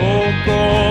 oh God.